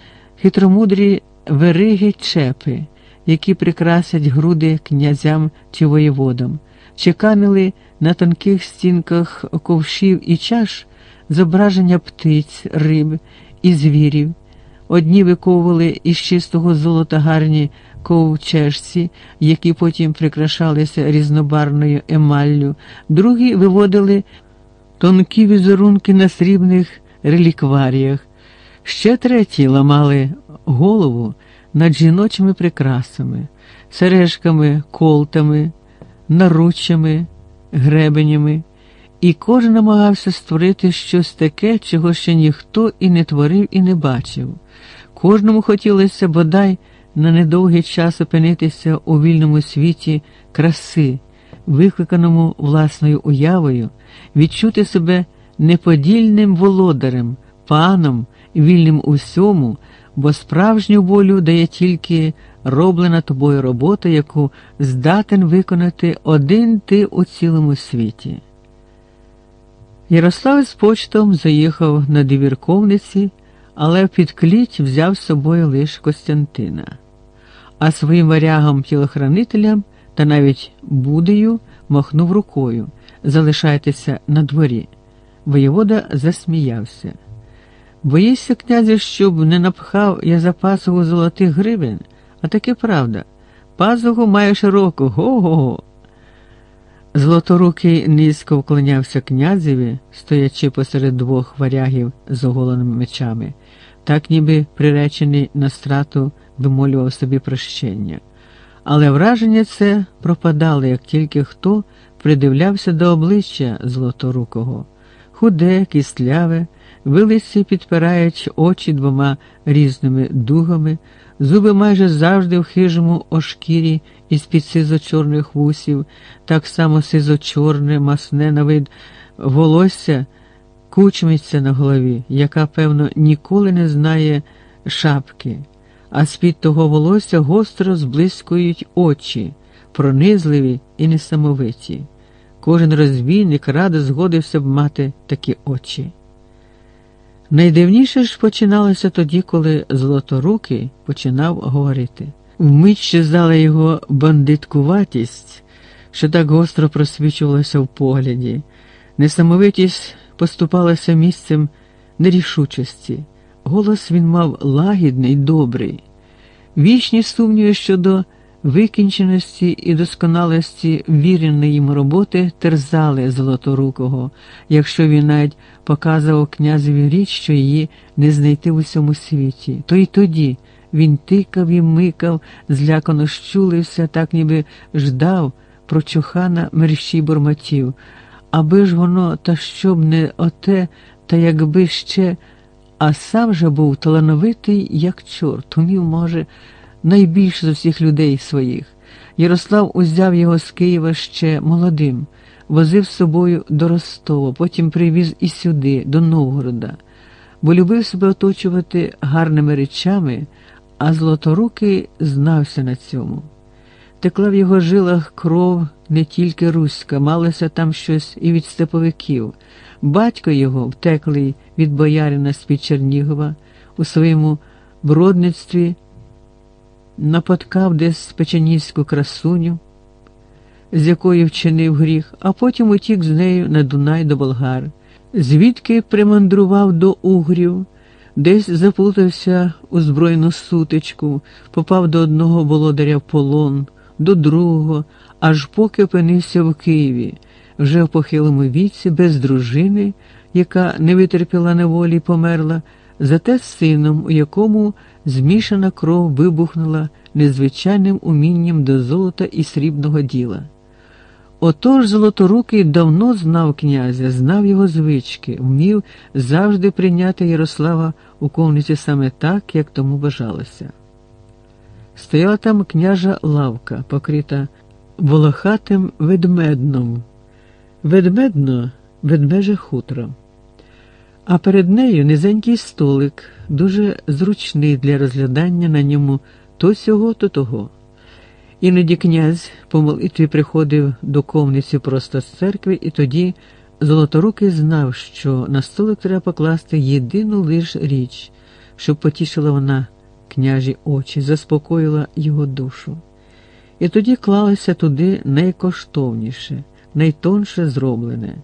хитромудрі вериги чепи, які прикрасять груди князям чи воєводам, чеканили на тонких стінках ковшів і чаш зображення птиць, риб і звірів. Одні виковували із чистого золота гарні ковчежці, які потім прикрашалися різнобарною емаллю, другі виводили тонкі візерунки на срібних релікваріях, ще треті ламали голову над жіночими прикрасами, сережками, колтами, наруччями, гребенями і кожен намагався створити щось таке, чого ще ніхто і не творив, і не бачив. Кожному хотілося бодай на недовгий час опинитися у вільному світі краси, викликаному власною уявою, відчути себе неподільним володарем, паном, вільним у всьому, бо справжню волю дає тільки роблена тобою робота, яку здатен виконати один ти у цілому світі. Ярослав з почтом заїхав на двірковниці, але під кліть взяв з собою лише Костянтина, а своїм варягам тілохранителям та навіть Будею махнув рукою залишайтеся на дворі. Воєвода засміявся. Боїшся, князю, щоб не напхав я за пасогу золотих гривень, а таки правда. Пазуху має широку, го-го-го. Злоторукий низько вклонявся князеві, стоячи посеред двох варягів з оголеними мечами, так ніби приречений на страту вимолював собі прощення. Але враження це пропадало, як тільки хто придивлявся до обличчя Злоторукого. Худе, кисляве, вилиці підпирають очі двома різними дугами, зуби майже завжди в хижому ошкірі із під сизо-чорних вусів, так само сизо-чорне, масне на вид волосся кучмиться на голові, яка, певно, ніколи не знає шапки, а з-під того волосся гостро зблискують очі, пронизливі і несамовиті. Кожен розбійник радо згодився б мати такі очі. Найдивніше ж починалося тоді, коли Золоторукий починав говорити. Вмить щезала його бандиткуватість, що так гостро просвічувалася в погляді, несамовитість поступалася місцем нерішучості. Голос він мав лагідний, добрий, вічні сумніви щодо викінченості і досконалості віреної їм роботи терзали Золоторукого, якщо він навіть показував князеві річ, що її не знайти в усьому світі, то й тоді. Він тикав і микав, злякано щулився, так ніби ждав прочухана мерщій бурмотів. Аби ж воно, та щоб не оте, та якби ще, а сам же був талановитий, як чорт, умів, може, найбільше з усіх людей своїх. Ярослав узяв його з Києва ще молодим, возив з собою до Ростова, потім привіз і сюди, до Новгорода, бо любив себе оточувати гарними речами а Златорукий знався на цьому. Текла в його жилах кров не тільки руська, малося там щось і від степовиків. Батько його, втеклий від боярина з-під Чернігова, у своєму бродництві напоткав десь печенівську красуню, з якої вчинив гріх, а потім утік з нею на Дунай до болгар, звідки примандрував до угрів. Десь заплутався у збройну сутичку, попав до одного володаря в полон, до другого, аж поки опинився в Києві, вже в похилому віці, без дружини, яка не витерпіла неволі і померла, зате з сином, у якому змішана кров вибухнула незвичайним умінням до золота і срібного діла. Отож Золоторукий давно знав князя, знав його звички, вмів завжди прийняти Ярослава у ковниці саме так, як тому бажалося. Стояла там княжа лавка, покрита волохатим ведмедном, ведмедно ведмеже хутро. А перед нею низенький столик, дуже зручний для розглядання на ньому то сього, то того. Іноді князь по молитві приходив до ковниці просто з церкви, і тоді Золоторукий знав, що на столик треба покласти єдину лиш річ, щоб потішила вона княжі очі, заспокоїла його душу. І тоді клалося туди найкоштовніше, найтонше зроблене,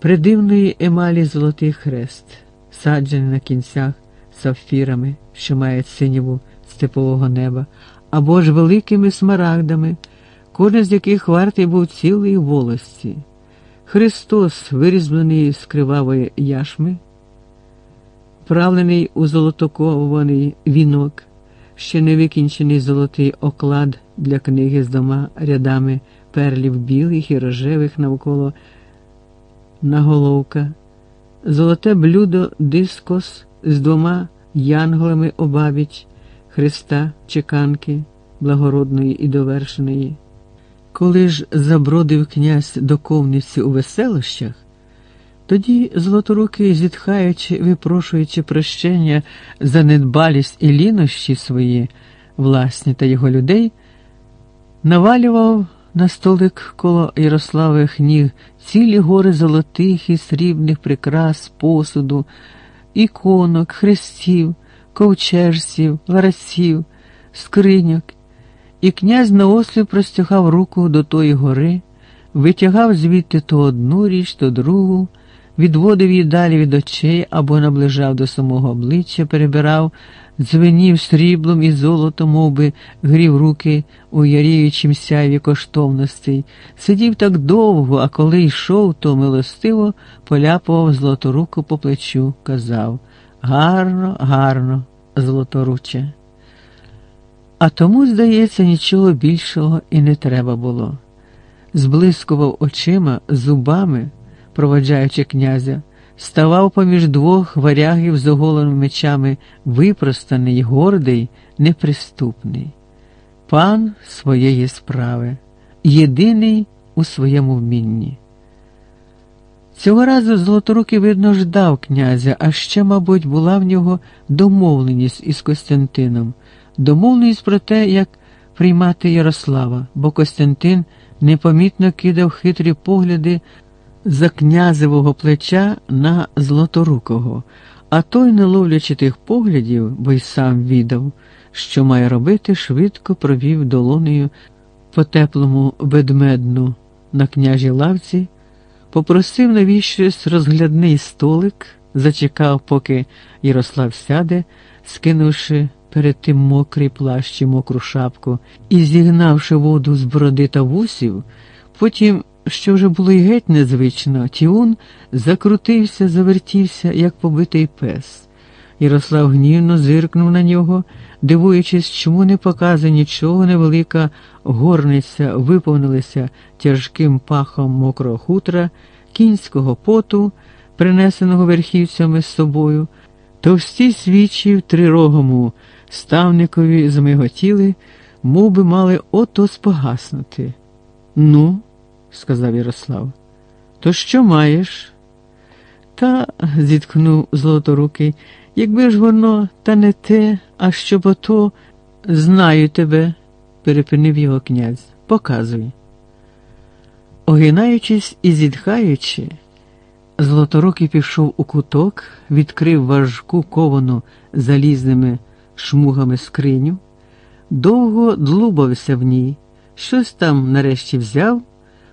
придивної емалі золотий хрест, саджений на кінцях сапфірами, що мають синіву степового неба або ж великими смарагдами, кожен з яких вартий був цілої волості. Христос, вирізблений з кривавої яшми, вправлений у золотокований вінок, ще не викінчений золотий оклад для книги з дома рядами перлів білих і рожевих навколо наголовка, золоте блюдо дискос з двома янголами обабіч, Христа, чеканки, благородної і довершеної. Коли ж забродив князь до ковниці у веселощах, тоді злоторукий, зітхаючи, випрошуючи прощення за недбалість і лінощі свої, власні та його людей, навалював на столик коло Ярославих ніг цілі гори золотих і срібних прикрас, посуду, іконок, хрестів ковчежців, ларасів, скриньок, і князь наосліп простягав руку до тої гори, витягав звідти то одну річ, то другу, відводив її далі від очей або наближав до самого обличчя, перебирав, дзвенів сріблом і золотом, мов би, грів руки у яріючім сяйві коштовностей, сидів так довго, а коли йшов, то милостиво поляпував золоторуку по плечу, казав Гарно, гарно, золоторуче. А тому, здається, нічого більшого і не треба було. Зблискував очима, зубами, проводжаючи князя, ставав поміж двох варягів з оголеними мечами, випростаний, гордий, неприступний, пан своєї справи, єдиний у своєму вмінні. Цього разу Золоторукий, видно, ждав князя, а ще, мабуть, була в нього домовленість із Костянтином, домовленість про те, як приймати Ярослава, бо Костянтин непомітно кидав хитрі погляди за князевого плеча на Златорукого, а той, не ловлячи тих поглядів, бо й сам відав, що має робити, швидко провів долонею по теплому ведмедну на княжій лавці, попросив навіщось розглядний столик, зачекав, поки Ярослав сяде, скинувши перед тим мокрий плащ і мокру шапку і зігнавши воду з бороди та вусів, потім що вже було й геть незвично, Тіун закрутився, завертівся, як побитий пес. Ярослав гнівно зиркнув на нього, дивуючись, чому не показує нічого, невелика горниця виповнилася тяжким пахом мокрого хутра, кінського поту, принесеного верхівцями з собою, товсті свічі в трирогому ставникові змиготіли, мов би мали ото спогаснути. Ну, сказав Ярослав. То що маєш? Та, зіткнув золоторукий, якби ж воно та не те, а щоб ото знаю тебе, перепинив його князь. Показуй. Огинаючись і зітхаючи, Золоторукий пішов у куток, відкрив важку ковану залізними шмугами скриню, довго длубався в ній, щось там нарешті взяв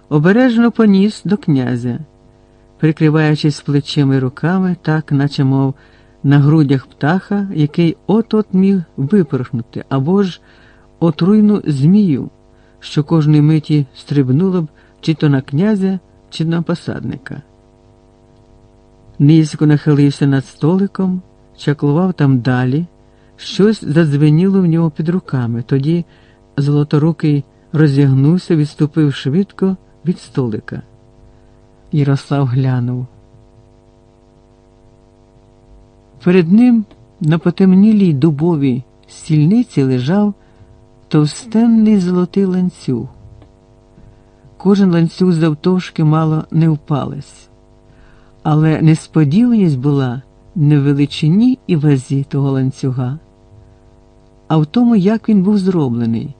обережно поніс до князя, прикриваючись плечима руками, так, наче мов на грудях птаха, який от-от міг випорхнути, або ж отруйну змію, що кожної миті стрибнула б чи то на князя, чи на посадника. Низько нахилився над столиком, чаклував там далі, щось задзвеніло в нього під руками. Тоді золоторукий розігнувся, відступив швидко від столика. Ярослав глянув. Перед ним на потемнілій дубовій стільниці лежав товстенний золотий ланцюг. Кожен ланцюг завтовшки мало не впалась, але несподіваність була не в величині і вазі того ланцюга, а в тому, як він був зроблений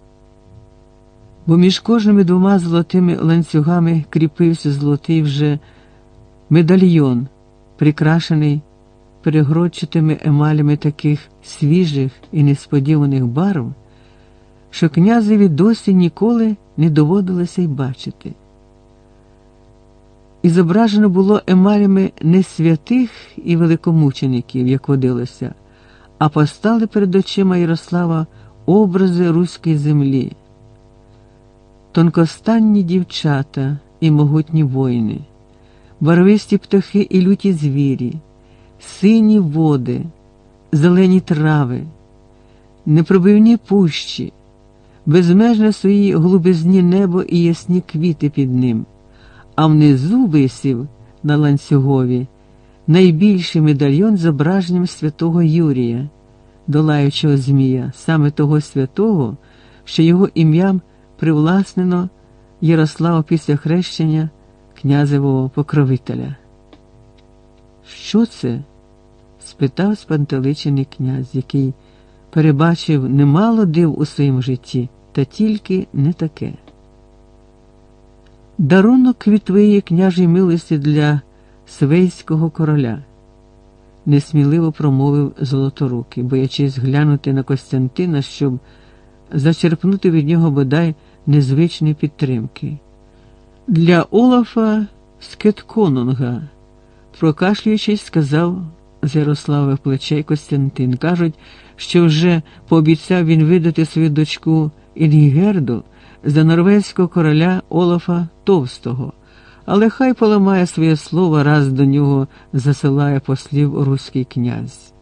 бо між кожними двома золотими ланцюгами кріпився золотий вже медальйон, прикрашений перегродчатими емалями таких свіжих і несподіваних барв, що князеві досі ніколи не доводилося й бачити. І зображено було емалями не святих і великомучеників, як водилося, а постали перед очима Ярослава образи руської землі тонкостанні дівчата і могутні воїни, барвисті птахи і люті звірі, сині води, зелені трави, непробивні пущі, безмежне своїй глубизні небо і ясні квіти під ним, а внизу висів на ланцюгові найбільший медальйон з зображенням святого Юрія, долаючого Змія, саме того святого, що його ім'ям привласнено Ярославу після хрещення князевого покровителя. Що це? Спитав спантеличений князь, який перебачив немало див у своєму житті, та тільки не таке. Дарунок від твоєї милості для свейського короля, несміливо промовив Золоторукий, боячись глянути на Костянтина, щоб зачерпнути від нього бодай незвичної підтримки. Для Олафа Скетконунга, Прокашлюючись, сказав з Ярославе плечей Костянтин. Кажуть, що вже пообіцяв він видати свою дочку Інгігерду за норвезького короля Олафа Товстого, але хай поламає своє слово, раз до нього засилає послів руський князь.